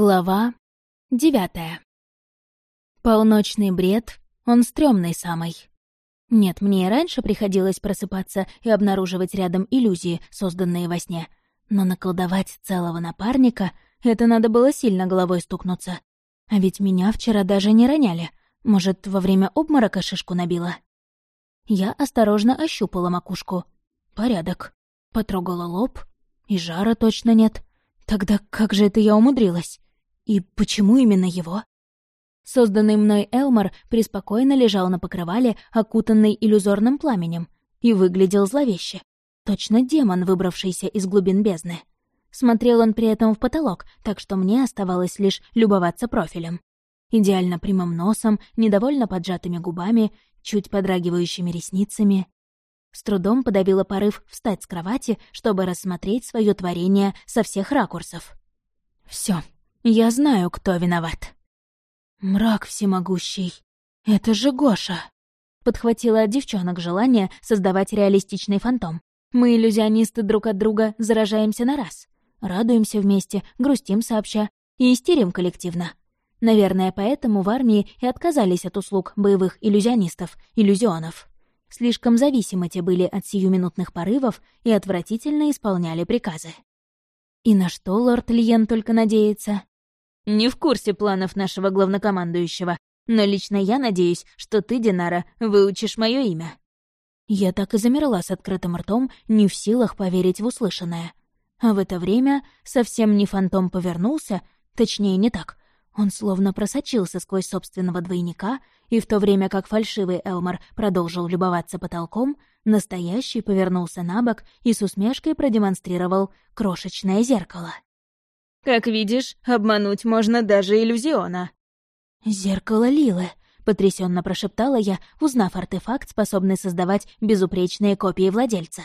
Глава девятая. Полночный бред, он стрёмный самый. Нет, мне и раньше приходилось просыпаться и обнаруживать рядом иллюзии, созданные во сне. Но наколдовать целого напарника — это надо было сильно головой стукнуться. А ведь меня вчера даже не роняли. Может, во время обморока шишку набила? Я осторожно ощупала макушку. Порядок. Потрогала лоб. И жара точно нет. Тогда как же это я умудрилась? И почему именно его? Созданный мной Элмор преспокойно лежал на покрывале, окутанный иллюзорным пламенем, и выглядел зловеще. Точно демон, выбравшийся из глубин бездны. Смотрел он при этом в потолок, так что мне оставалось лишь любоваться профилем. Идеально прямым носом, недовольно поджатыми губами, чуть подрагивающими ресницами. С трудом подавила порыв встать с кровати, чтобы рассмотреть свое творение со всех ракурсов. Все, я знаю, кто виноват. Мрак всемогущий. Это же Гоша. Подхватила от девчонок желание создавать реалистичный фантом. Мы, иллюзионисты, друг от друга заражаемся на раз. Радуемся вместе, грустим сообща и истерим коллективно. Наверное, поэтому в армии и отказались от услуг боевых иллюзионистов, иллюзионов. Слишком зависимы те были от сиюминутных порывов и отвратительно исполняли приказы. И на что лорд Лиен только надеется? Не в курсе планов нашего главнокомандующего, но лично я надеюсь, что ты, Динара, выучишь мое имя. Я так и замерла с открытым ртом, не в силах поверить в услышанное. А в это время совсем не фантом повернулся, точнее, не так, он словно просочился сквозь собственного двойника, и в то время как фальшивый Элмор продолжил любоваться потолком, настоящий повернулся на бок и с усмешкой продемонстрировал крошечное зеркало. «Как видишь, обмануть можно даже иллюзиона». «Зеркало Лилы», — потрясенно прошептала я, узнав артефакт, способный создавать безупречные копии владельца.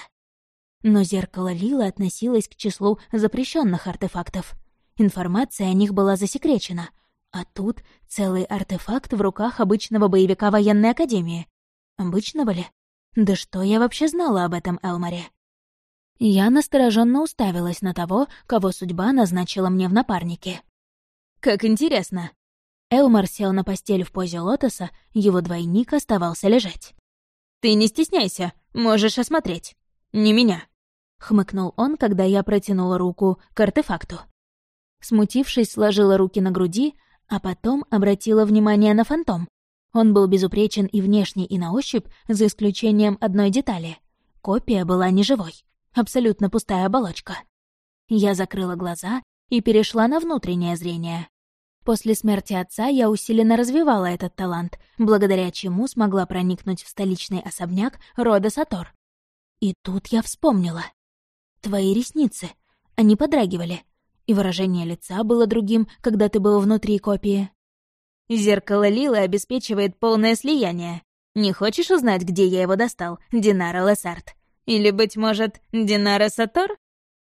Но зеркало Лилы относилось к числу запрещенных артефактов. Информация о них была засекречена — а тут целый артефакт в руках обычного боевика военной академии. Обычного ли? Да что я вообще знала об этом Элморе? Я настороженно уставилась на того, кого судьба назначила мне в напарнике. «Как интересно!» Элмор сел на постель в позе лотоса, его двойник оставался лежать. «Ты не стесняйся, можешь осмотреть. Не меня», — хмыкнул он, когда я протянула руку к артефакту. Смутившись, сложила руки на груди, а потом обратила внимание на фантом. Он был безупречен и внешне, и на ощупь, за исключением одной детали. Копия была неживой, абсолютно пустая оболочка. Я закрыла глаза и перешла на внутреннее зрение. После смерти отца я усиленно развивала этот талант, благодаря чему смогла проникнуть в столичный особняк рода Сатор. И тут я вспомнила. Твои ресницы. Они подрагивали и выражение лица было другим, когда ты был внутри копии. Зеркало Лилы обеспечивает полное слияние. Не хочешь узнать, где я его достал, Динара Лессард? Или, быть может, Динара Сатор?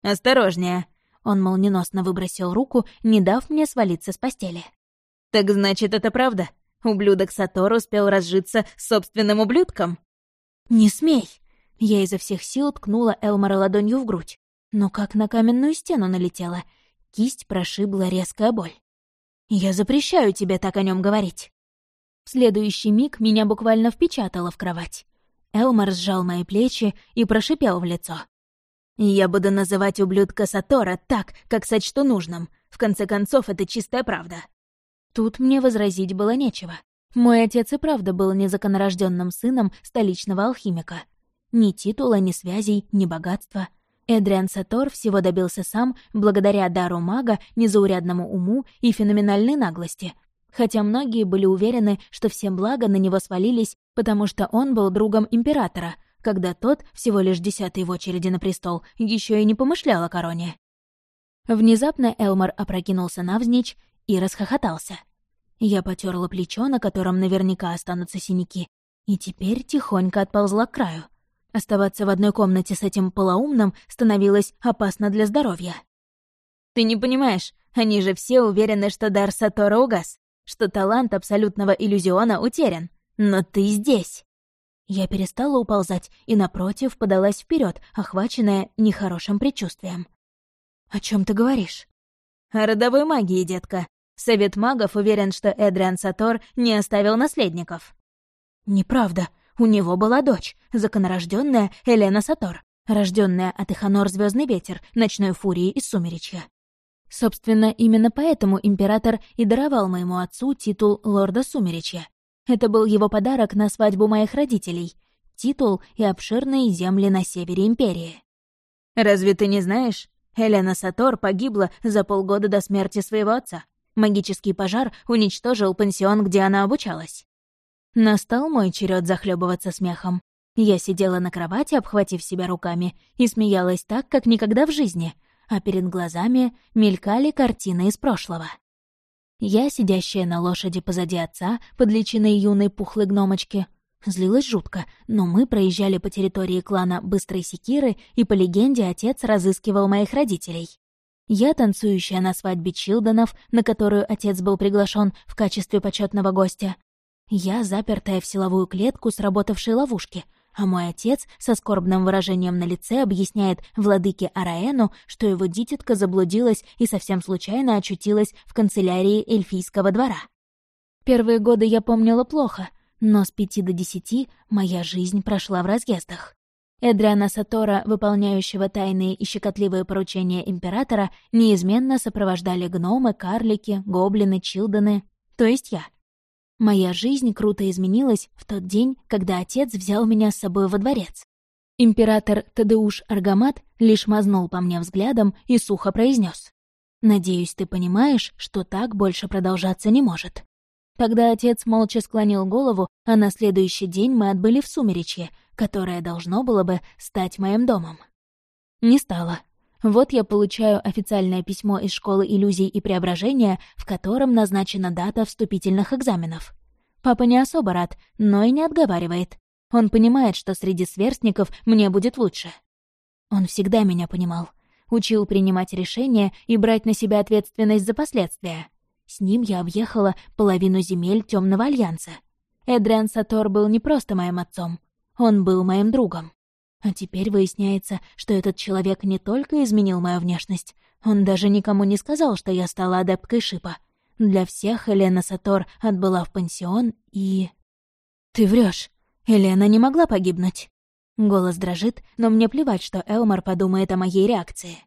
Осторожнее. Он молниеносно выбросил руку, не дав мне свалиться с постели. Так значит, это правда? Ублюдок Сатор успел разжиться собственным ублюдком? Не смей! Я изо всех сил ткнула Элмора ладонью в грудь, но как на каменную стену налетела — Кисть прошибла резкая боль. «Я запрещаю тебе так о нем говорить». В следующий миг меня буквально впечатало в кровать. Элмар сжал мои плечи и прошипел в лицо. «Я буду называть ублюдка Сатора так, как сочту нужным. В конце концов, это чистая правда». Тут мне возразить было нечего. Мой отец и правда был незаконорожденным сыном столичного алхимика. Ни титула, ни связей, ни богатства. Эдриан Сатор всего добился сам благодаря дару мага, незаурядному уму и феноменальной наглости. Хотя многие были уверены, что все блага на него свалились, потому что он был другом императора, когда тот, всего лишь десятый в очереди на престол, еще и не помышлял о короне. Внезапно Элмар опрокинулся навзничь и расхохотался. Я потерла плечо, на котором наверняка останутся синяки, и теперь тихонько отползла к краю — Оставаться в одной комнате с этим полоумным становилось опасно для здоровья. «Ты не понимаешь, они же все уверены, что дар Сатора угас, что талант абсолютного иллюзиона утерян. Но ты здесь!» Я перестала уползать и, напротив, подалась вперед, охваченная нехорошим предчувствием. «О чем ты говоришь?» О родовой магии, детка. Совет магов уверен, что Эдриан Сатор не оставил наследников. Неправда. У него была дочь, законорожденная Элена Сатор, рожденная от Эханор Звездный ветер, ночной фурии из сумеречья. Собственно, именно поэтому император и даровал моему отцу титул лорда Сумеречья. Это был его подарок на свадьбу моих родителей. Титул и обширные земли на севере Империи. «Разве ты не знаешь? Элена Сатор погибла за полгода до смерти своего отца. Магический пожар уничтожил пансион, где она обучалась. Настал мой черед захлебываться смехом. Я сидела на кровати, обхватив себя руками, и смеялась так, как никогда в жизни — а перед глазами мелькали картины из прошлого. Я, сидящая на лошади позади отца, под личиной юной пухлой гномочки, злилась жутко, но мы проезжали по территории клана Быстрой Секиры, и, по легенде, отец разыскивал моих родителей. Я, танцующая на свадьбе Чилдонов, на которую отец был приглашен в качестве почетного гостя. Я, запертая в силовую клетку сработавшей ловушки — а мой отец со скорбным выражением на лице объясняет владыке Араэну, что его дитятка заблудилась и совсем случайно очутилась в канцелярии эльфийского двора. Первые годы я помнила плохо, но с пяти до десяти моя жизнь прошла в разъездах. Эдриана Сатора, выполняющего тайные и щекотливые поручения императора, неизменно сопровождали гномы, карлики, гоблины, чилдены, то есть я — Моя жизнь круто изменилась в тот день, когда отец взял меня с собой во дворец. Император Тадеуш Аргамат лишь мазнул по мне взглядом и сухо произнес: «Надеюсь, ты понимаешь, что так больше продолжаться не может». Тогда отец молча склонил голову, а на следующий день мы отбыли в Сумеречье, которое должно было бы стать моим домом. Не стало. Вот я получаю официальное письмо из школы иллюзий и преображения, в котором назначена дата вступительных экзаменов. Папа не особо рад, но и не отговаривает. Он понимает, что среди сверстников мне будет лучше. Он всегда меня понимал. Учил принимать решения и брать на себя ответственность за последствия. С ним я объехала половину земель Темного Альянса. Эдриан Сатор был не просто моим отцом, он был моим другом. А теперь выясняется, что этот человек не только изменил мою внешность, он даже никому не сказал, что я стала адепткой Шипа. Для всех Елена Сатор отбыла в пансион и... «Ты врешь. Елена не могла погибнуть». Голос дрожит, но мне плевать, что Элмар подумает о моей реакции.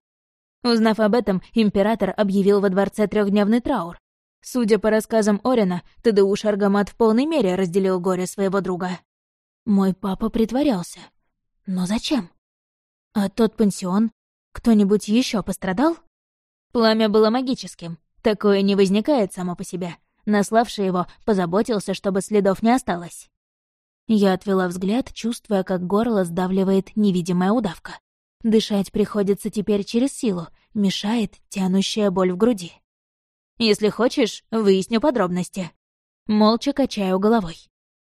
Узнав об этом, император объявил во дворце трехдневный траур. Судя по рассказам Орина, Тадеуш Аргамат в полной мере разделил горе своего друга. Мой папа притворялся. Но зачем? А тот пансион? Кто-нибудь еще пострадал? Пламя было магическим. Такое не возникает само по себе. Наславший его позаботился, чтобы следов не осталось. Я отвела взгляд, чувствуя, как горло сдавливает невидимая удавка. Дышать приходится теперь через силу, мешает тянущая боль в груди. Если хочешь, выясню подробности. Молча качаю головой.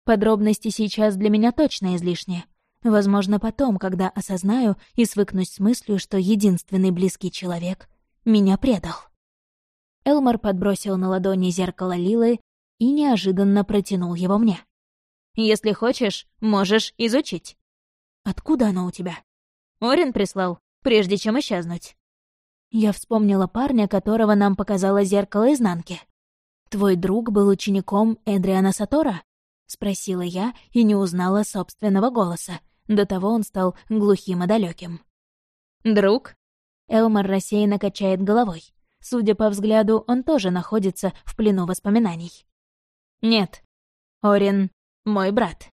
Подробности сейчас для меня точно излишние. Возможно, потом, когда осознаю и свыкнусь с мыслью, что единственный близкий человек меня предал. Элмар подбросил на ладони зеркало Лилы и неожиданно протянул его мне. «Если хочешь, можешь изучить». «Откуда оно у тебя?» «Орин прислал, прежде чем исчезнуть». Я вспомнила парня, которого нам показало зеркало изнанки. «Твой друг был учеником Эдриана Сатора?» — спросила я и не узнала собственного голоса. До того он стал глухим и далеким. «Друг?» Элмар рассеянно качает головой. Судя по взгляду, он тоже находится в плену воспоминаний. «Нет. Орин — мой брат».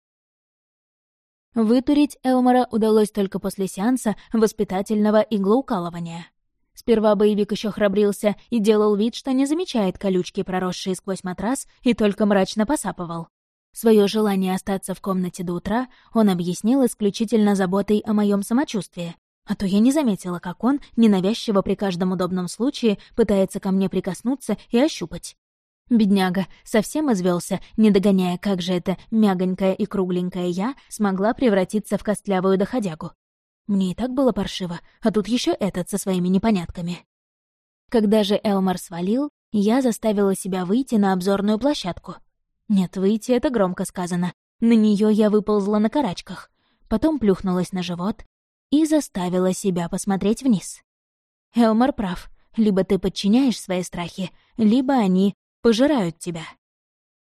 Вытурить Элмара удалось только после сеанса воспитательного иглоукалывания. Сперва боевик еще храбрился и делал вид, что не замечает колючки, проросшие сквозь матрас, и только мрачно посапывал. Свое желание остаться в комнате до утра он объяснил исключительно заботой о моем самочувствии. А то я не заметила, как он, ненавязчиво при каждом удобном случае, пытается ко мне прикоснуться и ощупать. Бедняга совсем извелся, не догоняя, как же эта мягонькая и кругленькая я смогла превратиться в костлявую доходягу. Мне и так было паршиво, а тут еще этот со своими непонятками. Когда же Элмар свалил, я заставила себя выйти на обзорную площадку — нет, выйти — это громко сказано. На нее я выползла на карачках, потом плюхнулась на живот и заставила себя посмотреть вниз. Элмар прав. либо ты подчиняешь свои страхи, либо они пожирают тебя.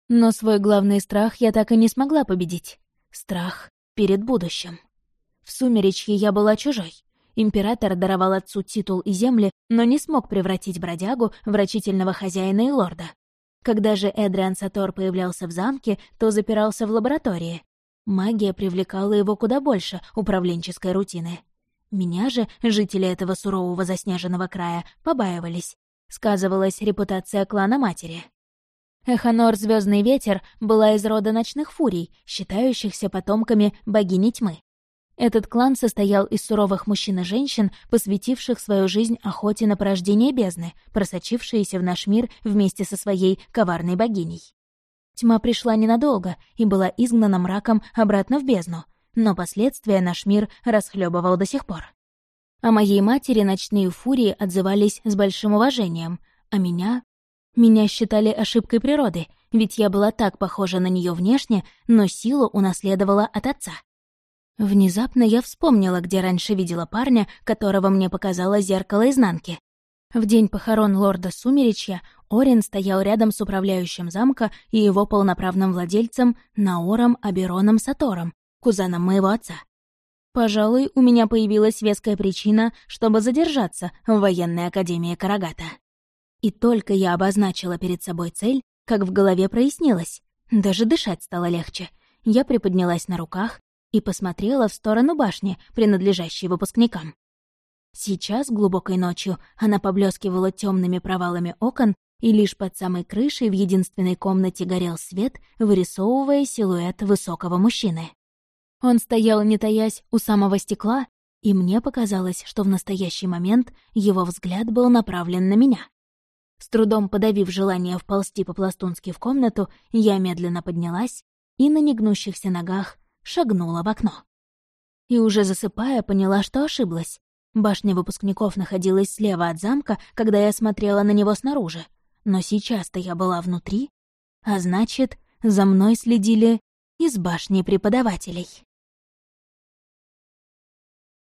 Но свой главный страх я так и не смогла победить. Страх перед будущим. В сумеречье я была чужой. Император даровал отцу титул и земли, но не смог превратить бродягу в рачительного хозяина и лорда. Когда же Эдриан Сатор появлялся в замке, то запирался в лаборатории. Магия привлекала его куда больше управленческой рутины. Меня же, жители этого сурового заснеженного края, побаивались. Сказывалась репутация клана матери. Эхонор Звездный ветер была из рода ночных фурий, считающихся потомками богини тьмы. Этот клан состоял из суровых мужчин и женщин, посвятивших свою жизнь охоте на порождение бездны, просочившиеся в наш мир вместе со своей коварной богиней. Тьма пришла ненадолго и была изгнана мраком обратно в бездну, но последствия наш мир расхлебывал до сих пор. О моей матери ночные фурии отзывались с большим уважением, а меня меня считали ошибкой природы, ведь я была так похожа на нее внешне, но силу унаследовала от отца. Внезапно я вспомнила, где раньше видела парня, которого мне показало зеркало изнанки. В день похорон лорда Сумеречья Орин стоял рядом с управляющим замка и его полноправным владельцем Наором Абероном Сатором, кузеном моего отца. Пожалуй, у меня появилась веская причина, чтобы задержаться в военной академии Карагата. И только я обозначила перед собой цель, как в голове прояснилось. Даже дышать стало легче. Я приподнялась на руках и посмотрела в сторону башни, принадлежащей выпускникам. Сейчас, глубокой ночью, она поблескивала темными провалами окон, и лишь под самой крышей в единственной комнате горел свет, вырисовывая силуэт высокого мужчины. Он стоял, не таясь, у самого стекла, и мне показалось, что в настоящий момент его взгляд был направлен на меня. С трудом подавив желание вползти по-пластунски в комнату, я медленно поднялась и на негнущихся ногах шагнула в окно. И уже засыпая, поняла, что ошиблась. Башня выпускников находилась слева от замка, когда я смотрела на него снаружи. Но сейчас-то я была внутри, а значит, за мной следили из башни преподавателей.